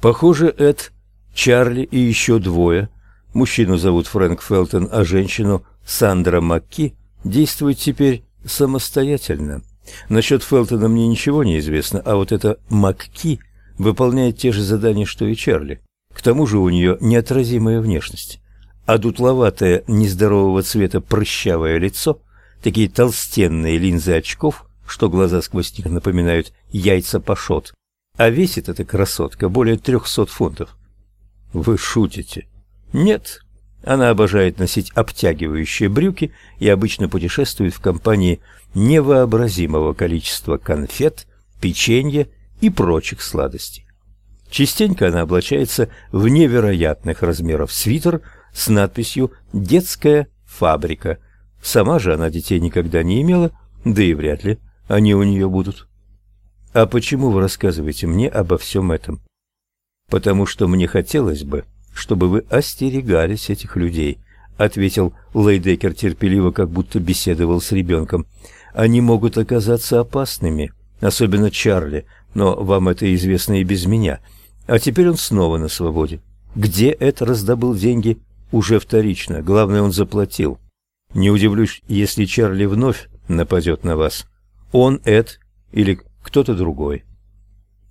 Похоже, Эд, Чарли и еще двое, мужчину зовут Фрэнк Фелтон, а женщину Сандра Макки, действуют теперь самостоятельно. Насчет Фелтона мне ничего не известно, а вот эта Макки выполняет те же задания, что и Чарли. К тому же у нее неотразимая внешность, а дутловатое, нездорового цвета прыщавое лицо, такие толстенные линзы очков, что глаза сквозь них напоминают яйца пашот, а весит эта красотка более трехсот фунтов. Вы шутите? Нет. Она обожает носить обтягивающие брюки и обычно путешествует в компании невообразимого количества конфет, печенья и прочих сладостей. Частенько она облачается в невероятных размеров свитер с надписью «Детская фабрика». Сама же она детей никогда не имела, да и вряд ли они у нее будут. А почему вы рассказываете мне обо всем этом? Потому что мне хотелось бы, чтобы вы остерегались этих людей, ответил Лейдекер терпеливо, как будто беседовал с ребенком. Они могут оказаться опасными, особенно Чарли, но вам это известно и без меня. А теперь он снова на свободе. Где Эд раздобыл деньги, уже вторично. Главное, он заплатил. Не удивлюсь, если Чарли вновь нападет на вас. Он, Эд или кто-то другой.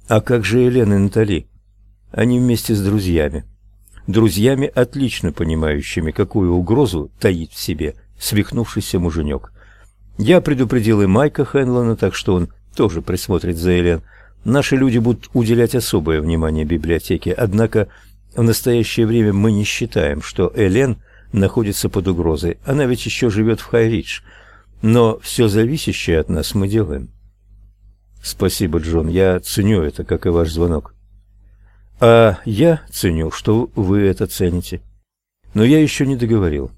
А как же Елена и Натали? Они вместе с друзьями. Друзьями, отлично понимающими, какую угрозу таит в себе свихнувшийся муженек. Я предупредил и Майка Хенлона, так что он тоже присмотрит за Елен. Наши люди будут уделять особое внимание библиотеке, однако в настоящее время мы не считаем, что Элен находится под угрозой. Она ведь еще живет в Хайридж. Но все зависящее от нас мы делаем. Спасибо, Джон. Я ценю это, как и ваш звонок. А я ценю, что вы это цените. Но я еще не договорил.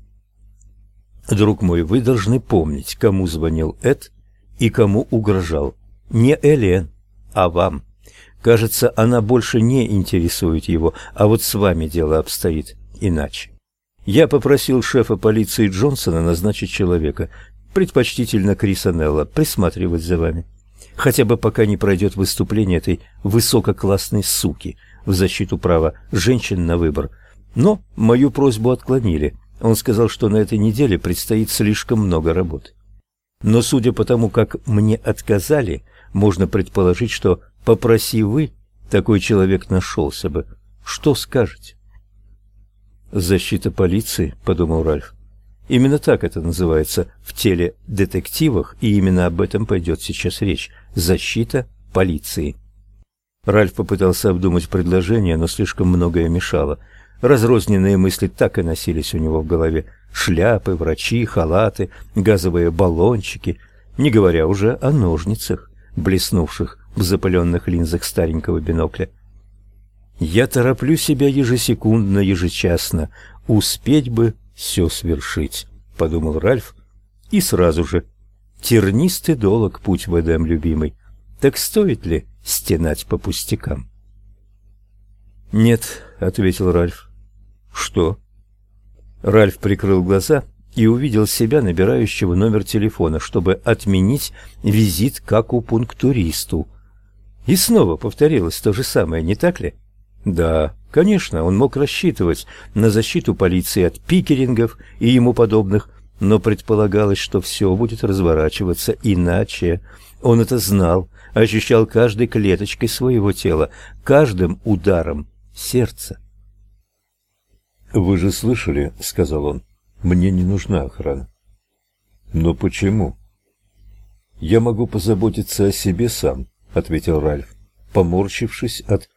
Друг мой, вы должны помнить, кому звонил Эд и кому угрожал. Не Элен, а вам. Кажется, она больше не интересует его, а вот с вами дело обстоит иначе. Я попросил шефа полиции Джонсона назначить человека, предпочтительно Криса Нелла, присматривать за вами. Хотя бы пока не пройдет выступление этой высококлассной суки в защиту права женщин на выбор. Но мою просьбу отклонили. Он сказал, что на этой неделе предстоит слишком много работы. Но судя по тому, как мне отказали, можно предположить, что попроси вы, такой человек нашелся бы. Что скажете? Защита полиции, подумал Ральф. Именно так это называется в теле детективах, и именно об этом пойдет сейчас речь. Защита полиции. Ральф попытался обдумать предложение, но слишком многое мешало. Разрозненные мысли так и носились у него в голове: шляпы, врачи, халаты, газовые баллончики, не говоря уже о ножницах блеснувших в запыленных линзах старенького бинокля. Я тороплю себя ежесекундно, ежечасно, успеть бы все свершить, подумал Ральф, и сразу же тернистый долог путь в Эдем, любимый. Так стоит ли стенать по пустякам? Нет, ответил Ральф. Что? Ральф прикрыл глаза и увидел себя набирающего номер телефона, чтобы отменить визит к акупунктуристу. И снова повторилось то же самое, не так ли? Да, конечно, он мог рассчитывать на защиту полиции от пикерингов и ему подобных, но предполагалось, что все будет разворачиваться иначе. Он это знал, ощущал каждой клеточкой своего тела, каждым ударом сердца. «Вы же слышали», — сказал он, мне не нужна охрана. Но почему? Я могу позаботиться о себе сам, ответил Ральф, поморщившись от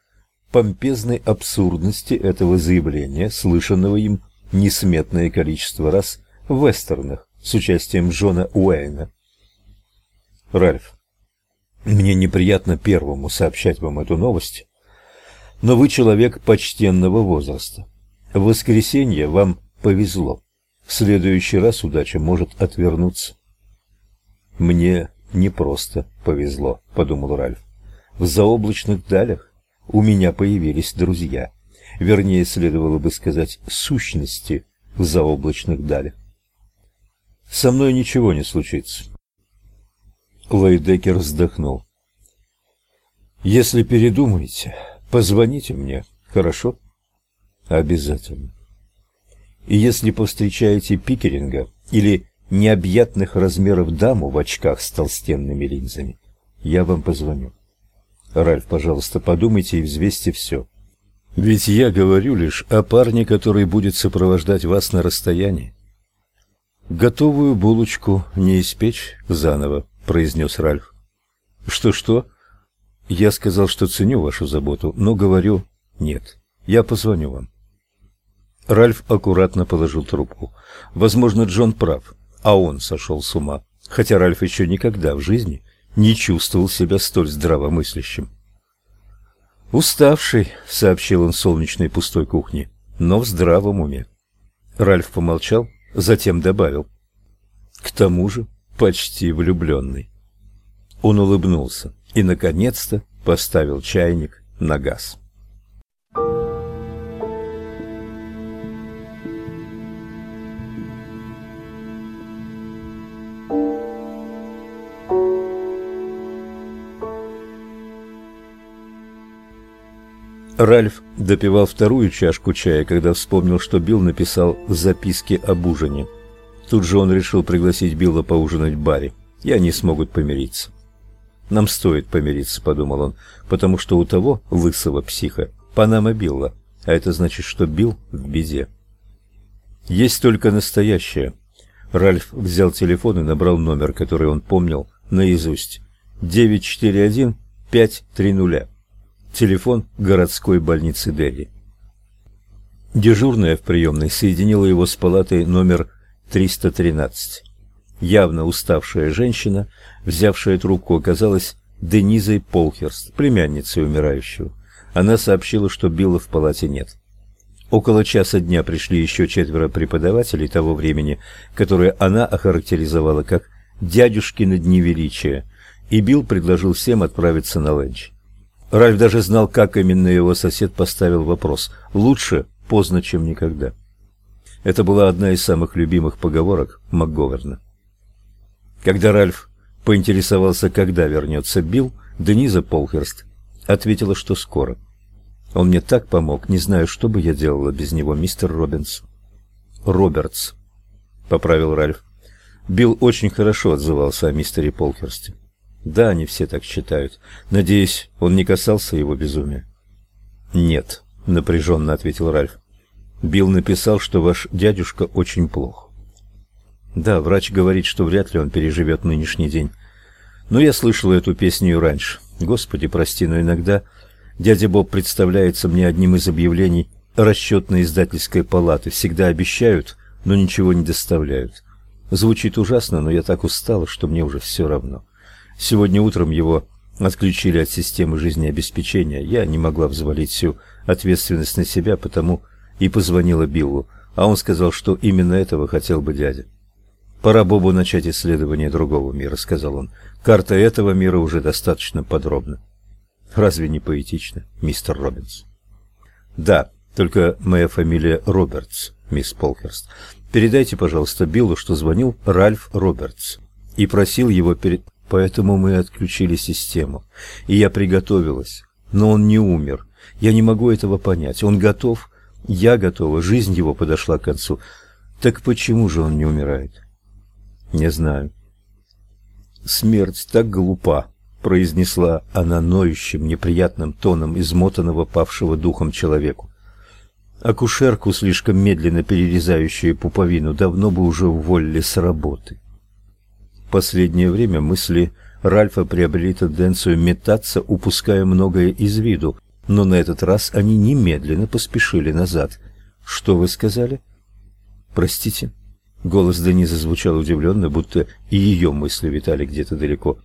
помпезной абсурдности этого заявления, слышанного им несметное количество раз в вестернах с участием Джона Уэйна. Ральф, мне неприятно первому сообщать вам эту новость, но вы человек почтенного возраста. В воскресенье вам повезло. В следующий раз удача может отвернуться. Мне не просто повезло, подумал Ральф. В заоблачных далях у меня появились друзья. Вернее, следовало бы сказать, сущности в заоблачных далях. Со мной ничего не случится. Лейдекер вздохнул. Если передумаете, Позвоните мне, хорошо? Обязательно. И если повстречаете Пикеринга или необъятных размеров даму в очках с толстенными линзами, я вам позвоню. Ральф, пожалуйста, подумайте и взвесьте все. Ведь я говорю лишь о парне, который будет сопровождать вас на расстоянии. Готовую булочку не испечь заново, произнес Ральф. Что-что? Я сказал, что ценю вашу заботу, но говорю нет. Я позвоню вам. Ральф аккуратно положил трубку. Возможно, Джон прав, а он сошел с ума. Хотя Ральф еще никогда в жизни не чувствовал себя столь здравомыслящим. «Уставший», — сообщил он солнечной пустой кухне, — «но в здравом уме». Ральф помолчал, затем добавил. «К тому же почти влюбленный». Он улыбнулся и, наконец-то, поставил чайник на газ. Ральф допивал вторую чашку чая, когда вспомнил, что Билл написал в записке об ужине. Тут же он решил пригласить Билла поужинать в баре, и они смогут помириться. «Нам стоит помириться», — подумал он, — «потому что у того, лысого психа, Панама Билла, а это значит, что Билл в беде». «Есть только настоящее». Ральф взял телефон и набрал номер, который он помнил наизусть. 941 530 телефон городской больницы Дели. Дежурная в приемной соединила его с палатой номер 313. Явно уставшая женщина, взявшая трубку, оказалась Денизой Полхерст, племянницей умирающего. Она сообщила, что Билла в палате нет. Около часа дня пришли еще четверо преподавателей того времени, которые она охарактеризовала как «дядюшкины дни величия», и Билл предложил всем отправиться на ленч. Ральф даже знал, как именно его сосед поставил вопрос. Лучше поздно, чем никогда. Это была одна из самых любимых поговорок МакГоверна. Когда Ральф поинтересовался, когда вернется Билл, Дениза Полхерст ответила, что скоро. Он мне так помог, не знаю, что бы я делала без него, мистер Робинс. Робертс, поправил Ральф. Билл очень хорошо отзывался о мистере Полхерсте. Да, они все так считают. Надеюсь, он не касался его безумия. Нет, напряженно ответил Ральф. Билл написал, что ваш дядюшка очень плох. Да, врач говорит, что вряд ли он переживет нынешний день. Но я слышал эту песню и раньше. Господи, прости, но иногда дядя Боб представляется мне одним из объявлений расчетной издательской палаты. Всегда обещают, но ничего не доставляют. Звучит ужасно, но я так устала, что мне уже все равно. Сегодня утром его отключили от системы жизнеобеспечения. Я не могла взвалить всю ответственность на себя, потому и позвонила Биллу, а он сказал, что именно этого хотел бы дядя. Пора Бобу начать исследование другого мира, сказал он. Карта этого мира уже достаточно подробна. Разве не поэтично, мистер Робинс? Да, только моя фамилия Робертс, мисс Полкерст. Передайте, пожалуйста, Биллу, что звонил Ральф Робертс и просил его перед Поэтому мы отключили систему. И я приготовилась. Но он не умер. Я не могу этого понять. Он готов, я готова, жизнь его подошла к концу. Так почему же он не умирает? Не знаю. Смерть так глупа, произнесла она ноющим, неприятным тоном измотанного павшего духом человеку. Акушерку, слишком медленно перерезающую пуповину, давно бы уже уволили с работы последнее время мысли Ральфа приобрели тенденцию метаться, упуская многое из виду, но на этот раз они немедленно поспешили назад. «Что вы сказали?» «Простите». Голос Денизы звучал удивленно, будто и ее мысли витали где-то далеко.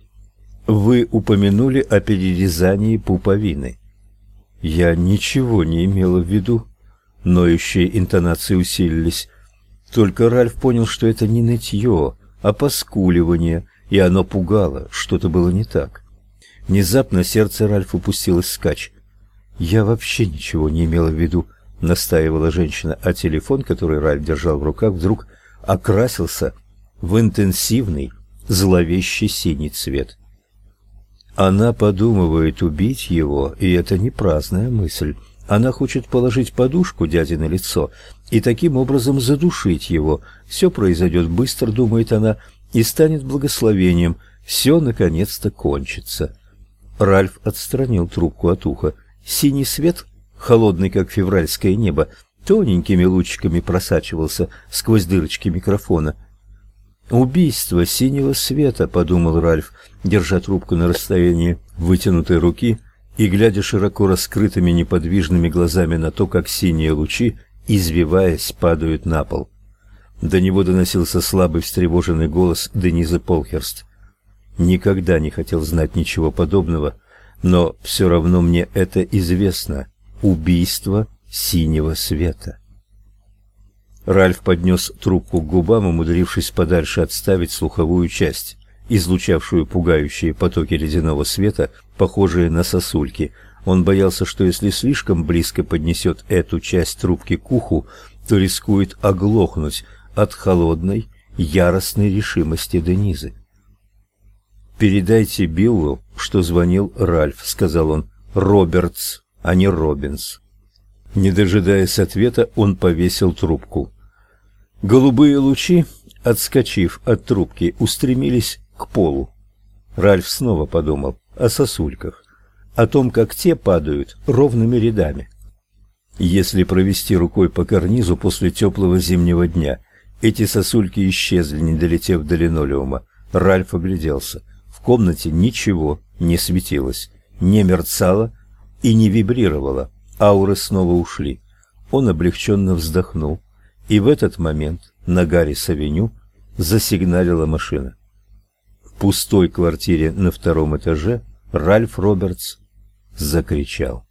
«Вы упомянули о перерезании пуповины». «Я ничего не имела в виду». Ноющие интонации усилились. Только Ральф понял, что это не нытье, а поскуливание, и оно пугало, что-то было не так. Внезапно сердце Ральфа пустилось вскачь. «Я вообще ничего не имела в виду», — настаивала женщина, а телефон, который Ральф держал в руках, вдруг окрасился в интенсивный, зловещий синий цвет. Она подумывает убить его, и это не праздная мысль. Она хочет положить подушку дяде на лицо и таким образом задушить его. Все произойдет быстро, думает она, и станет благословением. Все наконец-то кончится. Ральф отстранил трубку от уха. Синий свет, холодный как февральское небо, тоненькими лучиками просачивался сквозь дырочки микрофона. «Убийство синего света», — подумал Ральф, держа трубку на расстоянии вытянутой руки и глядя широко раскрытыми неподвижными глазами на то, как синие лучи, извиваясь, падают на пол. До него доносился слабый встревоженный голос Денизы Полхерст. «Никогда не хотел знать ничего подобного, но все равно мне это известно. Убийство синего света». Ральф поднес трубку к губам, умудрившись подальше отставить слуховую часть, излучавшую пугающие потоки ледяного света, похожие на сосульки. Он боялся, что если слишком близко поднесет эту часть трубки к уху, то рискует оглохнуть от холодной, яростной решимости Денизы. «Передайте Биллу, что звонил Ральф», — сказал он. «Робертс, а не Робинс». Не дожидаясь ответа, он повесил трубку. Голубые лучи, отскочив от трубки, устремились к полу. Ральф снова подумал о сосульках, о том, как те падают ровными рядами. Если провести рукой по карнизу после теплого зимнего дня, эти сосульки исчезли, не долетев до линолеума. Ральф огляделся. В комнате ничего не светилось, не мерцало и не вибрировало ауры снова ушли. Он облегченно вздохнул, и в этот момент на Гаррис-авеню засигналила машина. Пустой квартире на втором этаже Ральф Робертс закричал.